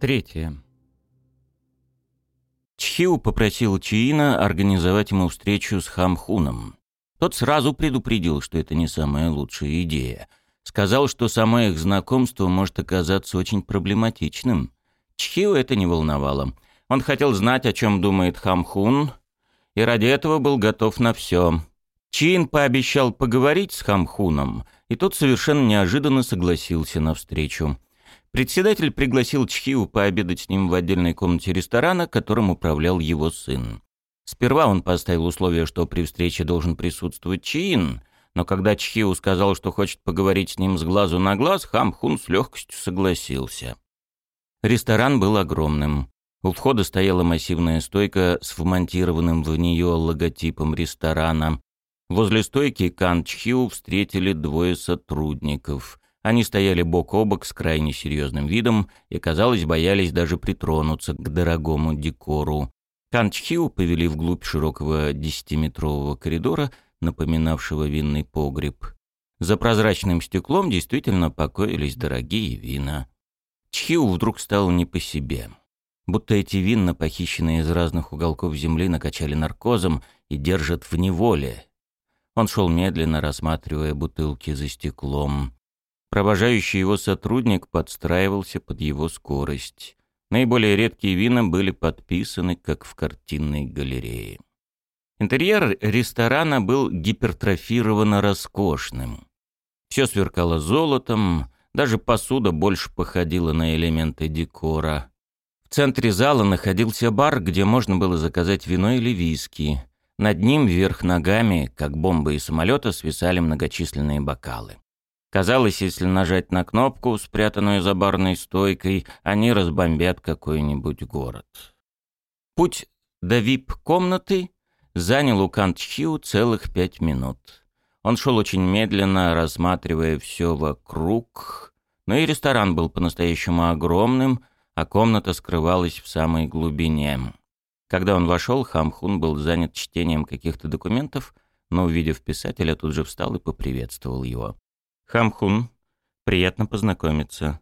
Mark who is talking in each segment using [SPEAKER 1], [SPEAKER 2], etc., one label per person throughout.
[SPEAKER 1] Третье. Чхиу попросил Чиина организовать ему встречу с Хамхуном. Тот сразу предупредил, что это не самая лучшая идея. Сказал, что само их знакомство может оказаться очень проблематичным. Чхиу это не волновало. Он хотел знать, о чем думает Хамхун, и ради этого был готов на все. Чин пообещал поговорить с Хамхуном, и тот совершенно неожиданно согласился на встречу. Председатель пригласил Чхиу пообедать с ним в отдельной комнате ресторана, которым управлял его сын. Сперва он поставил условие, что при встрече должен присутствовать Чин, но когда Чхиу сказал, что хочет поговорить с ним с глазу на глаз, Хам Хун с легкостью согласился. Ресторан был огромным. У входа стояла массивная стойка с вмонтированным в нее логотипом ресторана. Возле стойки Кан Чхиу встретили двое сотрудников. Они стояли бок о бок с крайне серьезным видом и, казалось, боялись даже притронуться к дорогому декору. Канчхиу повели вглубь широкого десятиметрового коридора, напоминавшего винный погреб. За прозрачным стеклом действительно покоились дорогие вина. Чхиу вдруг стало не по себе. Будто эти вина, похищенные из разных уголков земли, накачали наркозом и держат в неволе. Он шел медленно, рассматривая бутылки за стеклом. Провожающий его сотрудник подстраивался под его скорость. Наиболее редкие вина были подписаны, как в картинной галерее. Интерьер ресторана был гипертрофированно роскошным. Все сверкало золотом, даже посуда больше походила на элементы декора. В центре зала находился бар, где можно было заказать вино или виски. Над ним, вверх ногами, как бомбы из самолета, свисали многочисленные бокалы. Казалось, если нажать на кнопку, спрятанную за барной стойкой, они разбомбят какой-нибудь город. Путь до вип-комнаты занял у Кантчхиу целых пять минут. Он шел очень медленно, рассматривая все вокруг, но и ресторан был по-настоящему огромным, а комната скрывалась в самой глубине. Когда он вошел, Хамхун был занят чтением каких-то документов, но, увидев писателя, тут же встал и поприветствовал его. Хамхун, приятно познакомиться.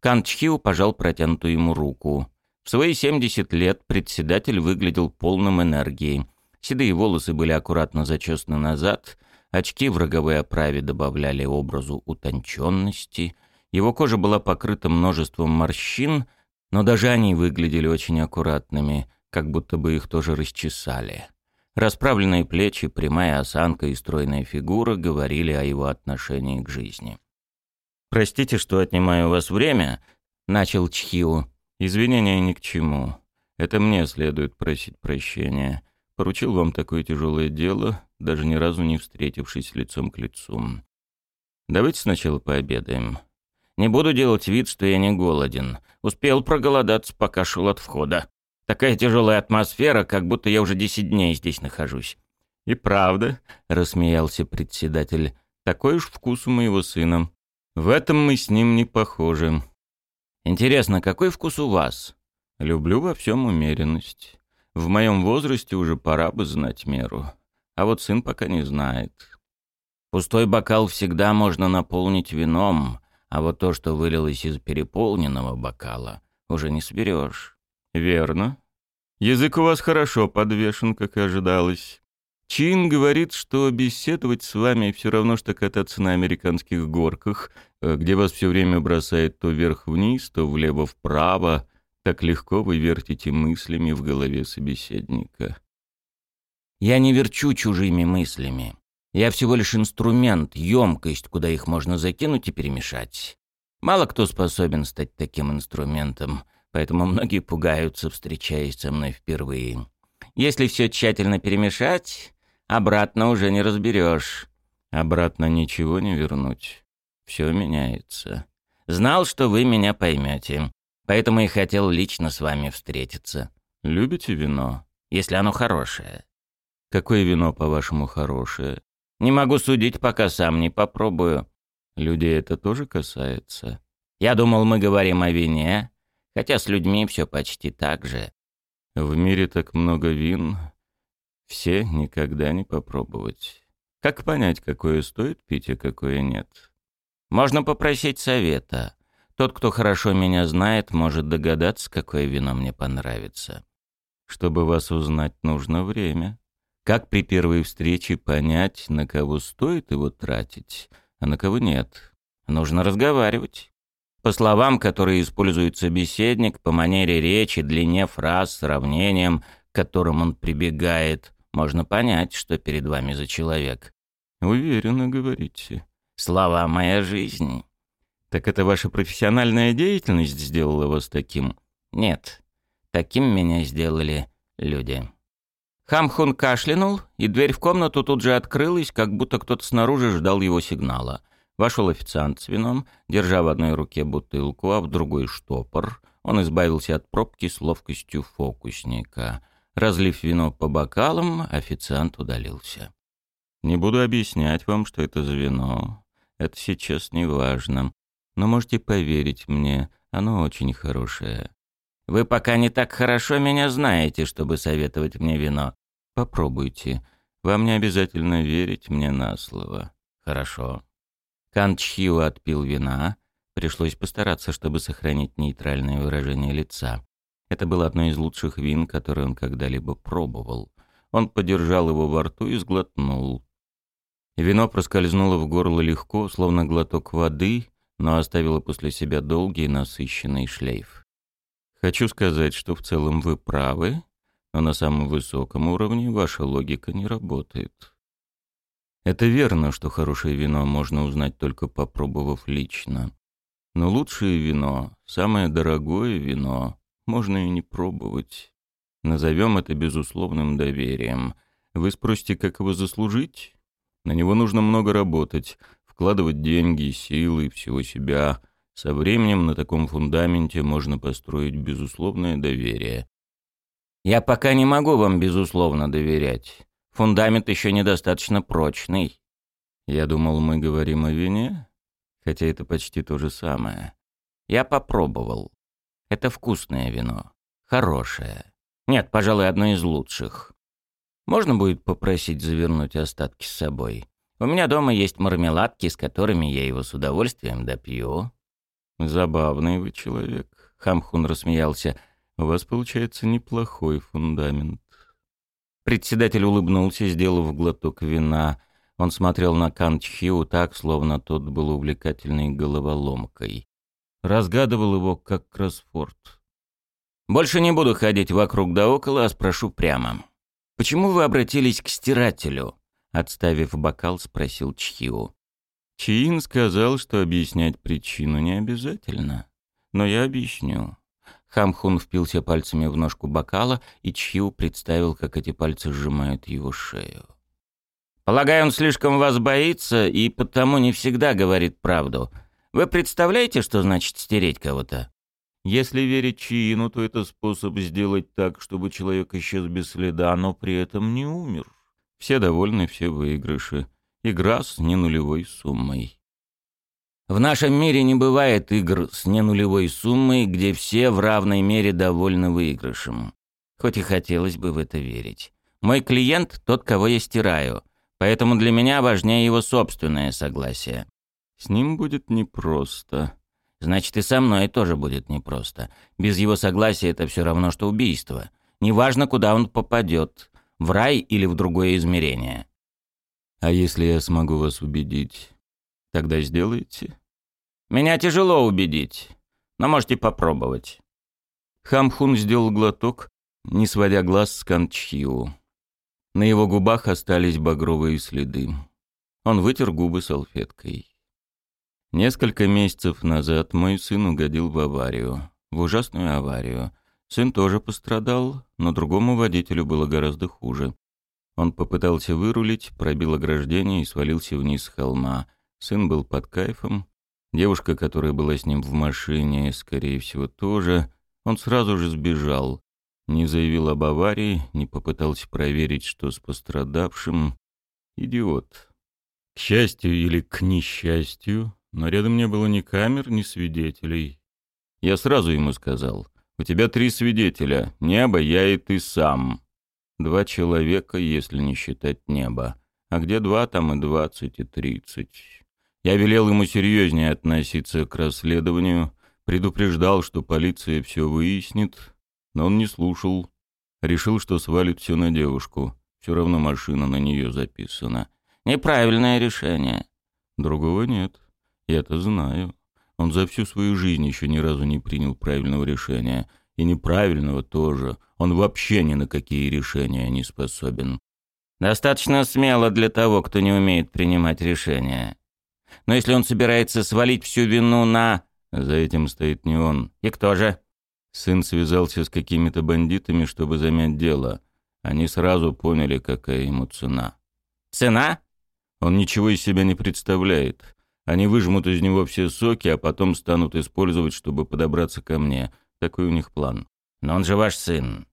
[SPEAKER 1] Кан Чхиу пожал протянутую ему руку. В свои 70 лет председатель выглядел полным энергии. Седые волосы были аккуратно зачесаны назад, очки в роговой оправе добавляли образу утонченности. Его кожа была покрыта множеством морщин, но даже они выглядели очень аккуратными, как будто бы их тоже расчесали. Расправленные плечи, прямая осанка и стройная фигура говорили о его отношении к жизни. «Простите, что отнимаю у вас время», — начал Чхиу. «Извинения ни к чему. Это мне следует просить прощения. Поручил вам такое тяжелое дело, даже ни разу не встретившись лицом к лицу. Давайте сначала пообедаем. Не буду делать вид, что я не голоден. Успел проголодаться, пока шел от входа. Такая тяжелая атмосфера, как будто я уже десять дней здесь нахожусь. И правда, рассмеялся председатель, такой уж вкус у моего сына. В этом мы с ним не похожи. Интересно, какой вкус у вас? Люблю во всем умеренность. В моем возрасте уже пора бы знать меру. А вот сын пока не знает. Пустой бокал всегда можно наполнить вином, а вот то, что вылилось из переполненного бокала, уже не соберешь. «Верно. Язык у вас хорошо подвешен, как и ожидалось. Чин говорит, что беседовать с вами все равно, что кататься на американских горках, э, где вас все время бросает то вверх-вниз, то влево-вправо. Так легко вы вертите мыслями в голове собеседника». «Я не верчу чужими мыслями. Я всего лишь инструмент, емкость, куда их можно закинуть и перемешать. Мало кто способен стать таким инструментом поэтому многие пугаются, встречаясь со мной впервые. Если все тщательно перемешать, обратно уже не разберешь. Обратно ничего не вернуть. Все меняется. Знал, что вы меня поймете, поэтому и хотел лично с вами встретиться. Любите вино? Если оно хорошее. Какое вино, по-вашему, хорошее? Не могу судить, пока сам не попробую. Людей это тоже касается. Я думал, мы говорим о вине, Хотя с людьми все почти так же. В мире так много вин, все никогда не попробовать. Как понять, какое стоит пить, а какое нет? Можно попросить совета. Тот, кто хорошо меня знает, может догадаться, какое вино мне понравится. Чтобы вас узнать, нужно время. Как при первой встрече понять, на кого стоит его тратить, а на кого нет? Нужно разговаривать. По словам, которые использует собеседник, по манере речи, длине фраз, сравнениям, к которым он прибегает, можно понять, что перед вами за человек.
[SPEAKER 2] Уверенно говорите.
[SPEAKER 1] Слова «моя жизнь».
[SPEAKER 2] Так это ваша профессиональная деятельность сделала вас таким?
[SPEAKER 1] Нет. Таким меня сделали люди. Хамхун кашлянул, и дверь в комнату тут же открылась, как будто кто-то снаружи ждал его сигнала — Вошел официант с вином, держа в одной руке бутылку, а в другой штопор. Он избавился от пробки с ловкостью фокусника. Разлив вино по бокалам, официант удалился.
[SPEAKER 2] «Не буду объяснять вам, что это за вино. Это сейчас не важно. Но можете поверить мне, оно очень хорошее».
[SPEAKER 1] «Вы пока не так хорошо меня знаете, чтобы советовать мне вино.
[SPEAKER 2] Попробуйте. Вам не обязательно верить мне на слово».
[SPEAKER 1] «Хорошо». Канчхио отпил вина. Пришлось постараться, чтобы сохранить нейтральное выражение лица. Это было одно из лучших вин, которые он когда-либо пробовал. Он подержал его во рту и сглотнул. Вино проскользнуло в горло легко, словно глоток воды, но оставило после себя долгий насыщенный шлейф. Хочу сказать, что в целом вы правы, но на самом высоком уровне ваша логика не работает. Это верно, что хорошее вино можно узнать только попробовав лично. Но лучшее вино, самое дорогое вино, можно и не пробовать. Назовем это безусловным доверием. Вы спросите, как его заслужить? На него нужно много работать, вкладывать деньги, силы, всего себя. Со временем на таком фундаменте можно построить безусловное доверие. Я пока не могу вам безусловно доверять. Фундамент еще недостаточно прочный. Я думал, мы говорим о вине, хотя это почти то же самое. Я попробовал. Это вкусное вино. Хорошее. Нет, пожалуй, одно из лучших. Можно будет попросить завернуть остатки с собой? У меня дома есть мармеладки, с которыми я его с удовольствием допью.
[SPEAKER 2] Забавный вы человек. Хамхун рассмеялся. У вас получается неплохой фундамент.
[SPEAKER 1] Председатель улыбнулся, сделав глоток вина. Он смотрел на Канчхиу так, словно тот был увлекательной головоломкой. Разгадывал его, как кроссфорд. «Больше не буду ходить вокруг да около, а спрошу прямо. Почему вы обратились к стирателю?» Отставив бокал, спросил Чхиу.
[SPEAKER 2] Чин сказал, что объяснять причину не обязательно. Но я объясню.
[SPEAKER 1] Хамхун впился пальцами в ножку бокала, и Чхиу представил, как эти пальцы сжимают его шею. «Полагаю, он слишком вас боится и потому не всегда говорит правду. Вы представляете, что значит стереть кого-то?»
[SPEAKER 2] Если верить Чиину, то это способ сделать так, чтобы человек исчез без следа, но при этом не умер. Все довольны, все выигрыши. Игра с ненулевой суммой.
[SPEAKER 1] В нашем мире не бывает игр с ненулевой суммой, где все в равной мере довольны выигрышем. Хоть и хотелось бы в это верить. Мой клиент — тот, кого я стираю, поэтому для меня важнее его собственное согласие.
[SPEAKER 2] С ним будет непросто.
[SPEAKER 1] Значит, и со мной тоже будет непросто. Без его согласия это все равно, что убийство. Неважно, куда он попадет, в рай или в другое измерение.
[SPEAKER 2] А если я смогу вас убедить, Тогда сделаете?
[SPEAKER 1] Меня тяжело убедить, но можете попробовать.
[SPEAKER 2] Хамхун сделал глоток, не сводя глаз с Канчхиу. На его губах остались багровые следы. Он вытер губы салфеткой. Несколько месяцев назад мой сын угодил в аварию. В ужасную аварию. Сын тоже пострадал, но другому водителю было гораздо хуже. Он попытался вырулить, пробил ограждение и свалился вниз с холма. Сын был под кайфом. Девушка, которая была с ним в машине, скорее всего, тоже. Он сразу же сбежал. Не заявил об аварии, не попытался проверить, что с пострадавшим. Идиот. К счастью или к несчастью, но рядом не было ни камер, ни свидетелей. Я сразу ему сказал, «У тебя три свидетеля, небо, я и ты сам. Два человека, если не считать небо. А где два, там и двадцать, и тридцать. Я велел ему серьезнее относиться к расследованию, Предупреждал, что полиция все выяснит, но он не слушал. Решил, что свалит все на девушку. Все равно машина на нее записана.
[SPEAKER 1] Неправильное решение.
[SPEAKER 2] Другого нет. Я-то знаю. Он за всю свою жизнь еще ни разу не принял правильного решения. И неправильного тоже. Он вообще ни на какие решения не способен.
[SPEAKER 1] Достаточно смело для того, кто не умеет принимать решения. Но если он собирается свалить всю вину на...
[SPEAKER 2] За этим стоит не он.
[SPEAKER 1] И кто же?
[SPEAKER 2] Сын связался с какими-то бандитами, чтобы замять дело. Они сразу поняли, какая ему цена.
[SPEAKER 1] Цена?
[SPEAKER 2] Он ничего из себя не представляет. Они выжмут из него все соки, а потом станут использовать, чтобы подобраться ко мне. Такой у них план.
[SPEAKER 1] Но он же ваш сын.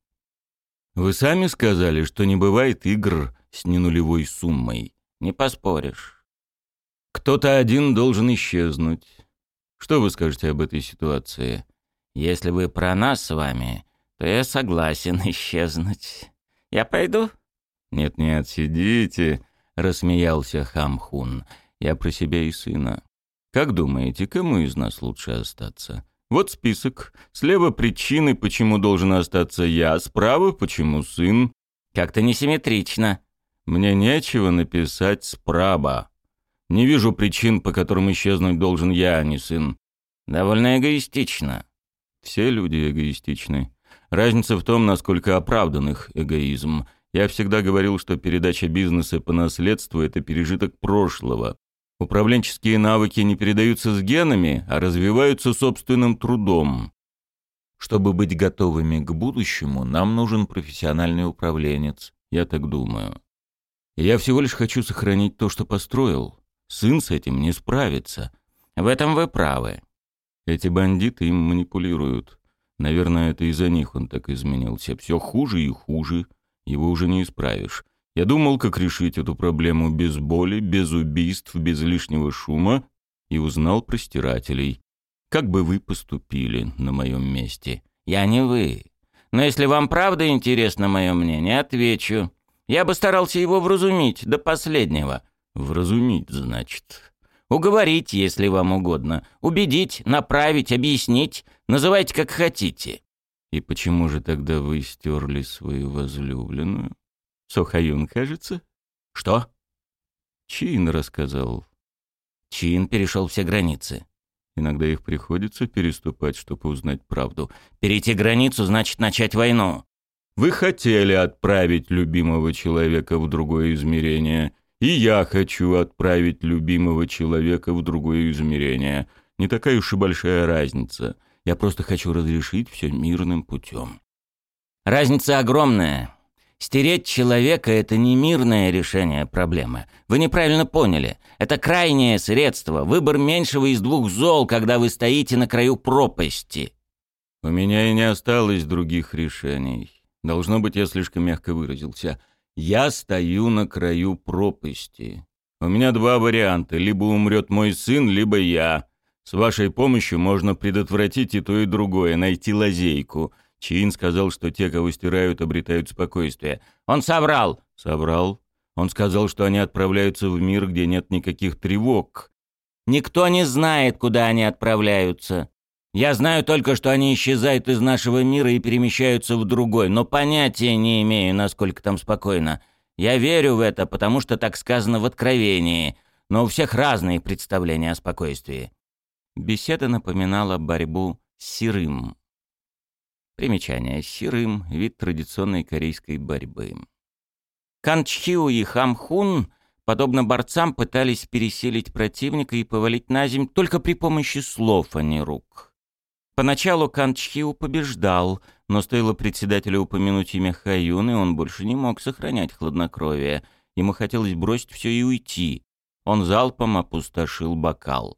[SPEAKER 2] Вы сами сказали, что не бывает игр с ненулевой суммой.
[SPEAKER 1] Не поспоришь.
[SPEAKER 2] Кто-то один должен исчезнуть. Что вы скажете об этой ситуации?
[SPEAKER 1] Если вы про нас с вами, то я согласен исчезнуть. Я пойду?
[SPEAKER 2] Нет-нет, сидите, рассмеялся Хамхун. Я про себя и сына. Как думаете, кому из нас лучше остаться? Вот список. Слева причины, почему должен остаться я, справа почему сын.
[SPEAKER 1] Как-то несимметрично.
[SPEAKER 2] Мне нечего написать справа. Не вижу причин, по которым исчезнуть должен я, а не сын.
[SPEAKER 1] Довольно эгоистично.
[SPEAKER 2] Все люди эгоистичны. Разница в том, насколько оправдан их эгоизм. Я всегда говорил, что передача бизнеса по наследству – это пережиток прошлого. Управленческие навыки не передаются с генами, а развиваются собственным трудом. Чтобы быть готовыми к будущему, нам нужен профессиональный управленец. Я так думаю. я всего лишь хочу сохранить то, что построил. Сын с этим не справится.
[SPEAKER 1] В этом вы правы.
[SPEAKER 2] Эти бандиты им манипулируют. Наверное, это из-за них он так изменился. Все хуже и хуже. Его уже не исправишь. Я думал, как решить эту проблему без боли, без убийств, без лишнего шума, и узнал про стирателей. Как бы вы поступили на моем месте?
[SPEAKER 1] Я не вы. Но если вам правда интересно мое мнение, отвечу. Я бы старался его вразумить до последнего.
[SPEAKER 2] Вразумить, значит.
[SPEAKER 1] Уговорить, если вам угодно. Убедить, направить, объяснить. Называйте как хотите.
[SPEAKER 2] И почему же тогда вы стерли свою возлюбленную? Сохаюн, кажется?
[SPEAKER 1] Что?
[SPEAKER 2] Чин рассказал.
[SPEAKER 1] Чин перешел все границы.
[SPEAKER 2] Иногда их приходится переступать, чтобы узнать правду.
[SPEAKER 1] Перейти границу значит начать войну.
[SPEAKER 2] Вы хотели отправить любимого человека в другое измерение, и я хочу отправить любимого человека в другое измерение. Не такая уж и большая разница. Я просто хочу разрешить все мирным путем.
[SPEAKER 1] Разница огромная. Стереть человека – это не мирное решение проблемы. Вы неправильно поняли. Это крайнее средство, выбор меньшего из двух зол, когда вы стоите на краю пропасти.
[SPEAKER 2] У меня и не осталось других решений. Должно быть, я слишком мягко выразился. Я стою на краю пропасти. У меня два варианта. Либо умрет мой сын, либо я. С вашей помощью можно предотвратить и то, и другое, найти лазейку – Чин сказал, что те, кого стирают, обретают спокойствие. Он соврал. Соврал. Он сказал, что они отправляются в мир, где нет никаких тревог.
[SPEAKER 1] Никто не знает, куда они отправляются. Я знаю только, что они исчезают из нашего мира и перемещаются в другой, но понятия не имею, насколько там спокойно. Я верю в это, потому что так сказано в Откровении, но у всех разные представления о спокойствии. Беседа напоминала борьбу с Сирым. Примечание. Сирым – вид традиционной корейской борьбы. Канчхиу и Хамхун, подобно борцам, пытались переселить противника и повалить на земь только при помощи слов, а не рук. Поначалу Канчхиу побеждал, но стоило председателю упомянуть имя Хаюны, он больше не мог сохранять хладнокровие. Ему хотелось бросить все и уйти. Он залпом опустошил бокал.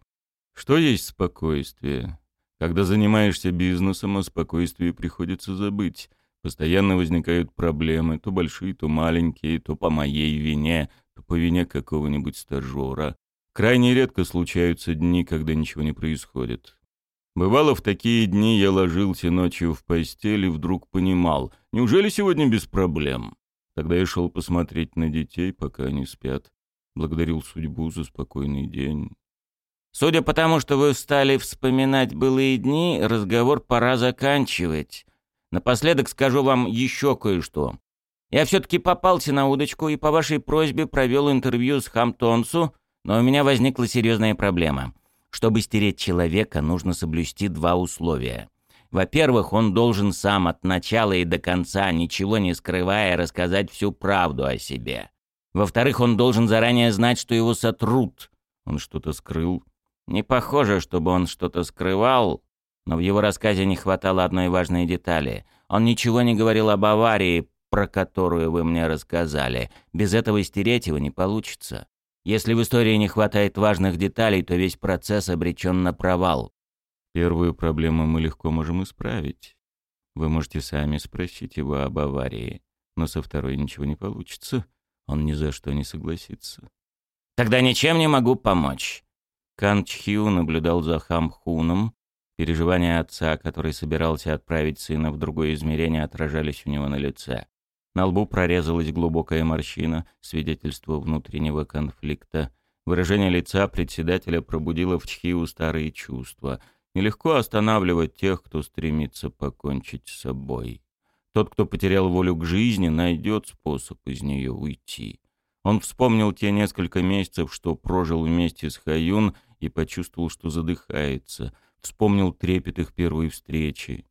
[SPEAKER 2] «Что есть спокойствие?» Когда занимаешься бизнесом, о спокойствии приходится забыть. Постоянно возникают проблемы, то большие, то маленькие, то по моей вине, то по вине какого-нибудь стажера. Крайне редко случаются дни, когда ничего не происходит. Бывало, в такие дни я ложился ночью в постель и вдруг понимал, неужели сегодня без проблем? Тогда я шел посмотреть на детей, пока они спят. Благодарил судьбу за спокойный день.
[SPEAKER 1] Судя по тому, что вы стали вспоминать былые дни, разговор пора заканчивать. Напоследок скажу вам еще кое-что. Я все-таки попался на удочку и по вашей просьбе провел интервью с Хамтонсу, но у меня возникла серьезная проблема. Чтобы стереть человека, нужно соблюсти два условия. Во-первых, он должен сам от начала и до конца, ничего не скрывая, рассказать всю правду о себе. Во-вторых, он должен заранее знать, что его сотрут. Он что-то скрыл. Не похоже, чтобы он что-то скрывал, но в его рассказе не хватало одной важной детали. Он ничего не говорил об аварии, про которую вы мне рассказали. Без этого стереть его не получится. Если в истории не хватает важных деталей, то весь процесс обречен на провал.
[SPEAKER 2] Первую проблему мы легко можем исправить. Вы можете сами спросить его об аварии, но со второй ничего не получится. Он ни за что не согласится.
[SPEAKER 1] Тогда ничем не могу помочь.
[SPEAKER 2] Кан Чхиу наблюдал за Хам Хуном. Переживания отца, который собирался отправить сына в другое измерение, отражались у него на лице. На лбу прорезалась глубокая морщина, свидетельство внутреннего конфликта. Выражение лица председателя пробудило в Чхиу старые чувства — Нелегко останавливать тех, кто стремится покончить с собой. Тот, кто потерял волю к жизни, найдет способ из нее уйти. Он вспомнил те несколько месяцев, что прожил вместе с Хаюн, и почувствовал, что задыхается. Вспомнил трепет их первой встречи.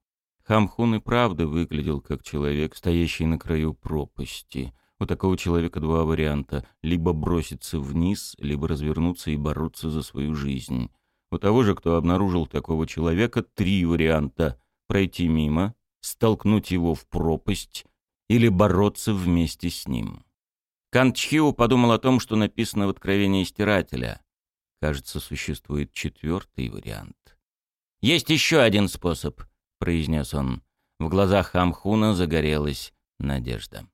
[SPEAKER 2] Хамхун и правда выглядел как человек, стоящий на краю пропасти. У такого человека два варианта — либо броситься вниз, либо развернуться и бороться за свою жизнь. У того же, кто обнаружил такого человека, три варианта – пройти мимо, столкнуть его в пропасть или бороться вместе с ним. Канчхиу подумал о том, что написано в Откровении Стирателя. Кажется, существует четвертый вариант.
[SPEAKER 1] «Есть еще один способ», — произнес он. В глазах Амхуна загорелась надежда.